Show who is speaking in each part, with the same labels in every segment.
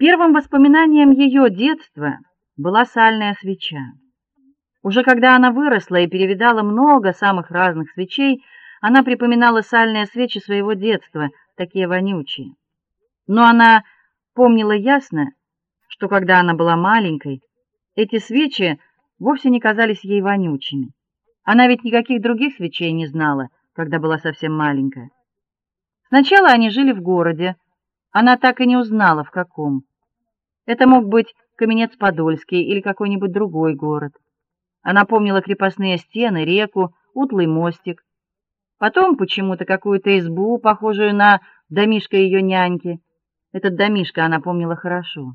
Speaker 1: Первым воспоминанием ее детства была сальная свеча. Уже когда она выросла и перевидала много самых разных свечей, она припоминала сальные свечи своего детства, такие вонючие. Но она помнила ясно, что когда она была маленькой, эти свечи вовсе не казались ей вонючими. Она ведь никаких других свечей не знала, когда была совсем маленькая. Сначала они жили в городе. Она так и не узнала в каком. Это мог быть Каменец-Подольский или какой-нибудь другой город. Она помнила крепостные стены, реку, утлый мостик. Потом почему-то какую-то избу, похожую на домишко ее няньки. Этот домишко она помнила хорошо.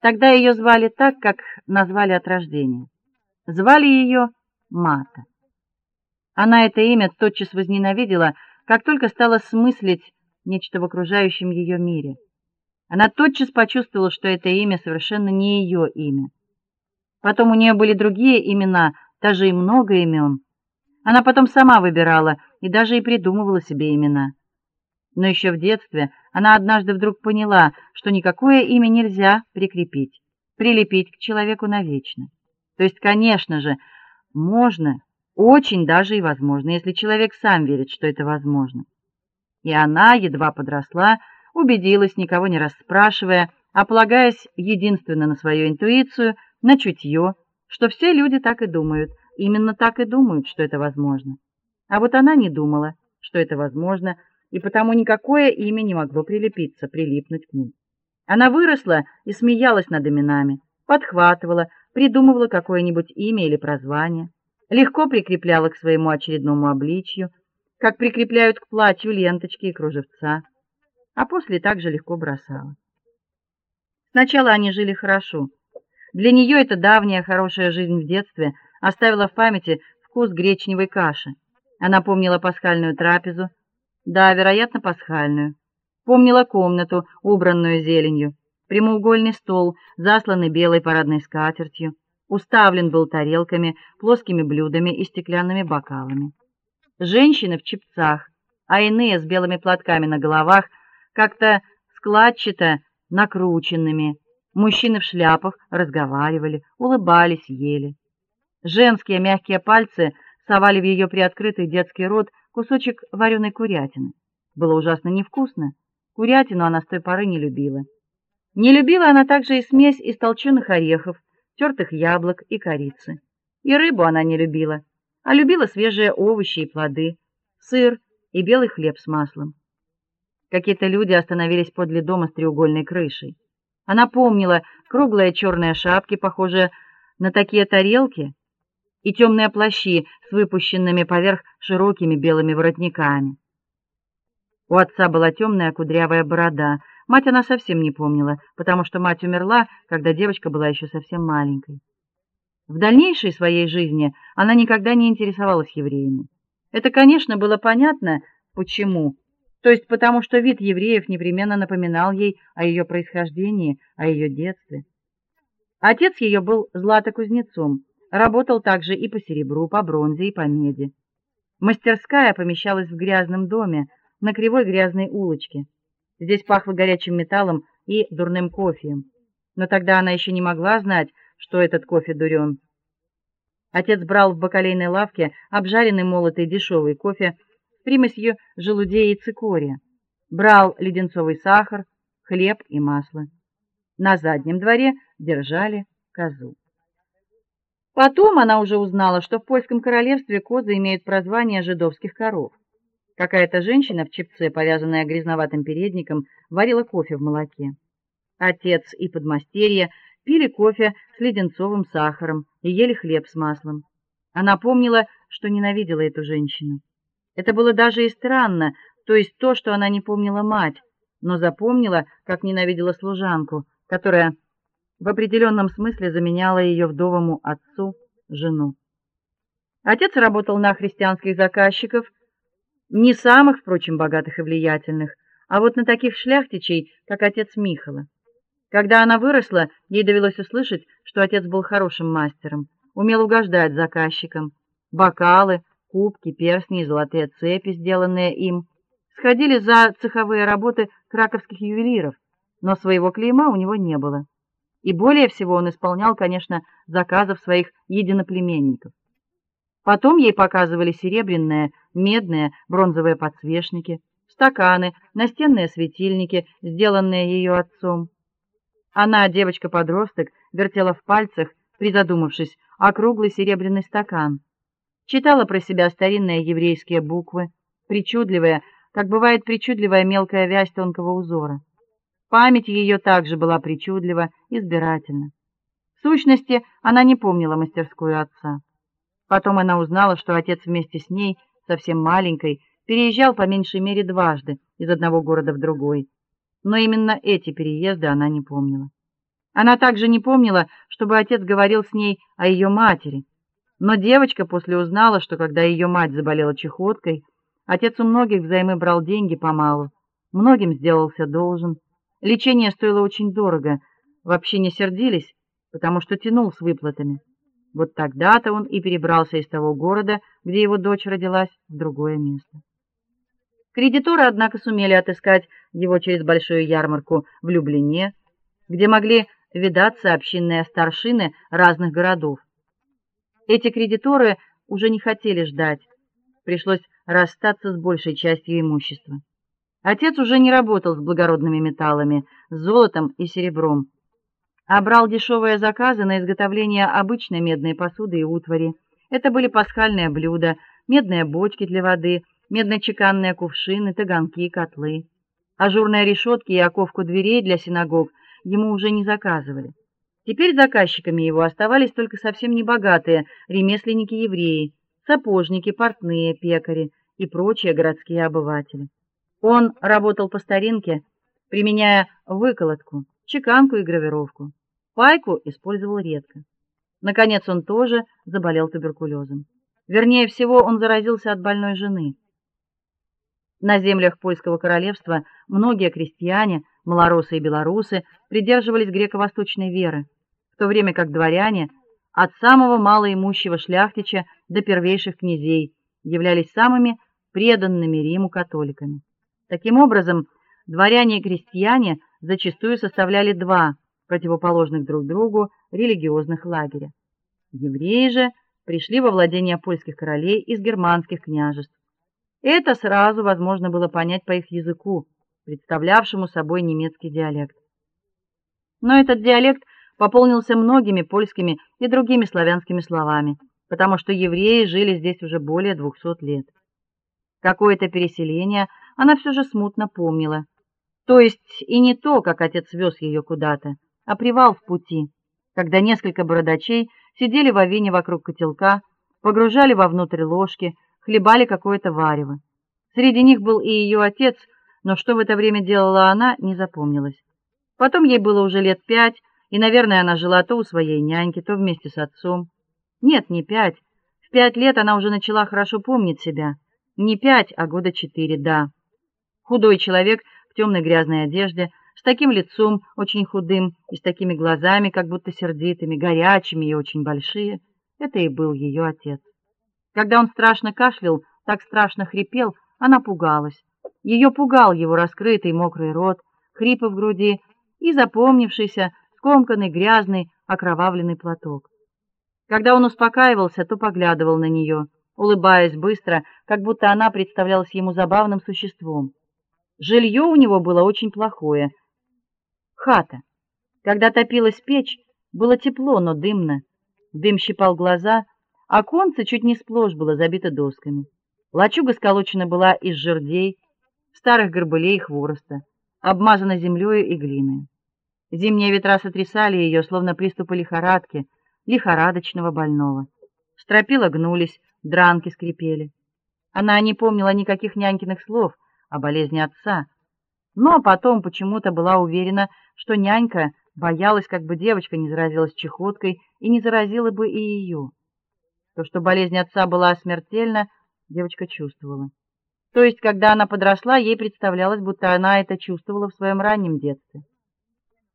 Speaker 1: Тогда ее звали так, как назвали от рождения. Звали ее Мата. Она это имя тотчас возненавидела, как только стала смыслить нечто в окружающем ее мире. Она тотчас почувствовала, что это имя совершенно не ее имя. Потом у нее были другие имена, даже и много имен. Она потом сама выбирала и даже и придумывала себе имена. Но еще в детстве она однажды вдруг поняла, что никакое имя нельзя прикрепить, прилепить к человеку навечно. То есть, конечно же, можно, очень даже и возможно, если человек сам верит, что это возможно. И она, едва подросла, убедилась, никого не расспрашивая, а полагаясь единственно на свою интуицию, на чутье, что все люди так и думают, именно так и думают, что это возможно. А вот она не думала, что это возможно, и потому никакое имя не могло прилепиться, прилипнуть к ней. Она выросла и смеялась над именами, подхватывала, придумывала какое-нибудь имя или прозвание, легко прикрепляла к своему очередному обличью, как прикрепляют к платью ленточки и кружевца, а после также легко бросала. Сначала они жили хорошо. Для нее эта давняя хорошая жизнь в детстве оставила в памяти вкус гречневой каши. Она помнила пасхальную трапезу, да, вероятно, пасхальную. Помнила комнату, убранную зеленью, прямоугольный стол, засланный белой парадной скатертью, уставлен был тарелками, плоскими блюдами и стеклянными бокалами. Женщины в чепцах, а иные с белыми платками на головах, как-то складчато накрученными. Мужчины в шляпах разговаривали, улыбались, ели. Женские мягкие пальцы совали в ее приоткрытый детский рот кусочек вареной курятины. Было ужасно невкусно. Курятину она с той поры не любила. Не любила она также и смесь из толченых орехов, тертых яблок и корицы. И рыбу она не любила, а любила свежие овощи и плоды, сыр и белый хлеб с маслом. Какие-то люди остановились подле дома с треугольной крышей. Она помнила круглые черные шапки, похожие на такие тарелки, и темные плащи с выпущенными поверх широкими белыми воротниками. У отца была темная кудрявая борода. Мать она совсем не помнила, потому что мать умерла, когда девочка была еще совсем маленькой. В дальнейшей своей жизни она никогда не интересовалась евреями. Это, конечно, было понятно, почему. То есть потому, что вид евреев непременно напоминал ей о ее происхождении, о ее детстве. Отец ее был златокузнецом, работал также и по серебру, по бронзе и по меди. Мастерская помещалась в грязном доме на кривой грязной улочке. Здесь пахло горячим металлом и дурным кофеем. Но тогда она еще не могла знать, что этот кофе дурен. Отец брал в бакалейной лавке обжаренный молотый дешевый кофе примесью желудей и цикория. Брал леденцовый сахар, хлеб и масло. На заднем дворе держали козу. Потом она уже узнала, что в польском королевстве козы имеют прозвание жидовских коров. Какая-то женщина в чепце, повязанная грязноватым передником, варила кофе в молоке. Отец и подмастерье пили кофе с леденцовым сахаром и ели хлеб с маслом. Она помнила, что ненавидела эту женщину. Это было даже и странно, то есть то, что она не помнила мать, но запомнила, как ненавидела служанку, которая в определенном смысле заменяла ее вдовому отцу жену. Отец работал на христианских заказчиков, не самых, впрочем, богатых и влиятельных, а вот на таких шляхтичей, как отец Михала. Когда она выросла, ей довелось услышать, что отец был хорошим мастером, умел угождать заказчикам. Бокалы, кубки, перстни и золотые цепи, сделанные им, сходили за цеховые работы краковских ювелиров, но своего клейма у него не было. И более всего он исполнял, конечно, заказов своих единоплеменников. Потом ей показывали серебряные, медные, бронзовые подсвечники, стаканы, настенные светильники, сделанные ее отцом. Она, девочка-подросток, вертела в пальцах, призадумавшись, округлый серебряный стакан. Читала про себя старинные еврейские буквы, причудливые, как бывает причудливая мелкая вязь тонкого узора. Память ее также была причудлива, избирательна. В сущности, она не помнила мастерскую отца. Потом она узнала, что отец вместе с ней, совсем маленькой, переезжал по меньшей мере дважды из одного города в другой. Но именно эти переезды она не помнила. Она также не помнила, чтобы отец говорил с ней о ее матери. Но девочка после узнала, что когда ее мать заболела чехоткой, отец у многих взаймы брал деньги помалу, многим сделался должен. Лечение стоило очень дорого. Вообще не сердились, потому что тянул с выплатами. Вот тогда-то он и перебрался из того города, где его дочь родилась, в другое место. Кредиторы, однако, сумели отыскать его через большую ярмарку в Люблине, где могли видаться общинные старшины разных городов. Эти кредиторы уже не хотели ждать. Пришлось расстаться с большей частью имущества. Отец уже не работал с благородными металлами, с золотом и серебром, а брал дешевые заказы на изготовление обычной медной посуды и утвари. Это были пасхальные блюда, медные бочки для воды, медно-чеканные кувшины, таганки, котлы. Ажурные решетки и оковку дверей для синагог ему уже не заказывали. Теперь заказчиками его оставались только совсем небогатые ремесленники-евреи, сапожники, портные, пекари и прочие городские обыватели. Он работал по старинке, применяя выколотку, чеканку и гравировку. Пайку использовал редко. Наконец он тоже заболел туберкулезом. Вернее всего, он заразился от больной жены. На землях польского королевства многие крестьяне, малоросы и белорусы, придерживались греко-восточной веры, в то время как дворяне, от самого малоимущего шляхтича до первейших князей, являлись самыми преданными Риму католиками. Таким образом, дворяне и крестьяне зачастую составляли два противоположных друг другу религиозных лагеря. Евреи же пришли во владения польских королей из германских княжеств. Это сразу возможно было понять по их языку, представлявшему собой немецкий диалект. Но этот диалект пополнился многими польскими и другими славянскими словами, потому что евреи жили здесь уже более двухсот лет. Какое-то переселение она все же смутно помнила. То есть и не то, как отец вез ее куда-то, а привал в пути, когда несколько бородачей сидели в авине вокруг котелка, погружали вовнутрь ложки, хлебали какое-то варево. Среди них был и ее отец, но что в это время делала она, не запомнилось. Потом ей было уже лет пять, и, наверное, она жила то у своей няньки, то вместе с отцом. Нет, не пять. В пять лет она уже начала хорошо помнить себя. Не пять, а года четыре, да. Худой человек в темной грязной одежде с таким лицом, очень худым, и с такими глазами, как будто сердитыми, горячими и очень большие. Это и был ее отец. Когда он страшно кашлял, так страшно хрипел, она пугалась. Ее пугал его раскрытый мокрый рот, хрипы в груди и запомнившийся, скомканный, грязный, окровавленный платок. Когда он успокаивался, то поглядывал на нее, улыбаясь быстро, как будто она представлялась ему забавным существом. Жилье у него было очень плохое, хата. Когда топилась печь, было тепло, но дымно. Дым щипал глаза, а оконце чуть не сплошь было забито досками. Лачуга сколочена была из жердей, старых горбылей и хвороста, обмазана землей и глиной. Зимние ветра сотрясали ее, словно приступы лихорадки, лихорадочного больного. Стропила гнулись, дранки скрипели. Она не помнила никаких нянькиных слов о болезни отца, но потом почему-то была уверена, что нянька боялась, как бы девочка не заразилась чехоткой и не заразила бы и ее. То, что болезнь отца была смертельна, девочка чувствовала. То есть, когда она подросла, ей представлялось, будто она это чувствовала в своем раннем детстве.